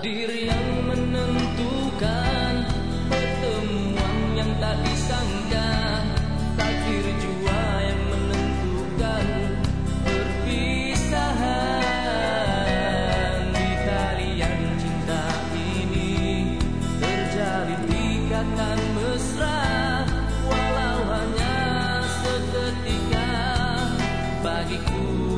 Takdir yang menentukan Pertemuan yang tak disangka. Takdir jua yang menentukan Perpisahan. Di tali yang cinta ini Terjadi ikatan mesra. Walau hanya seketika Bagiku.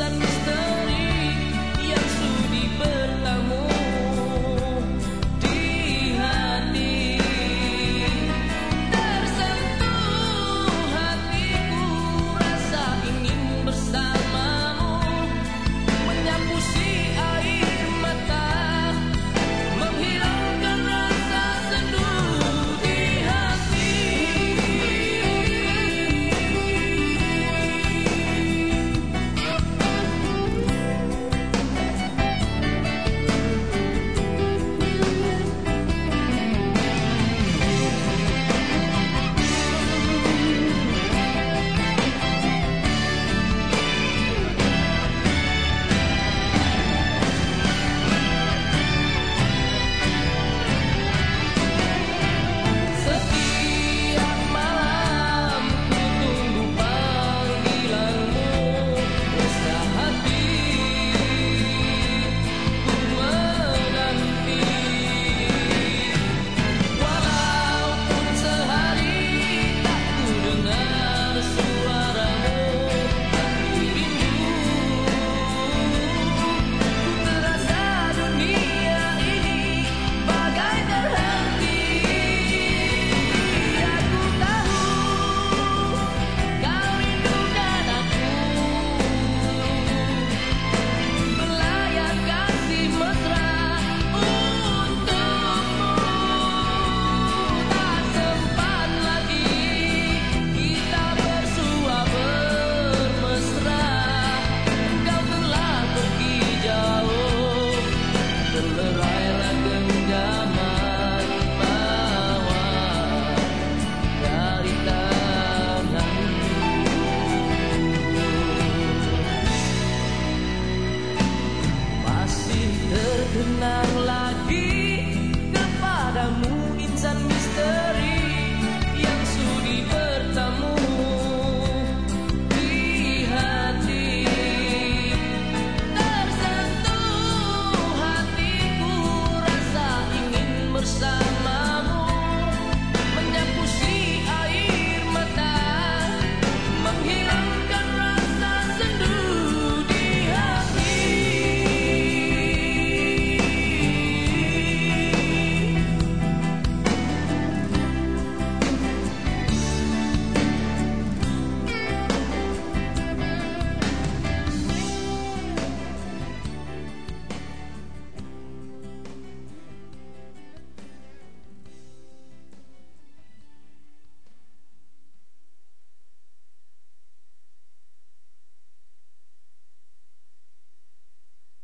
I've lost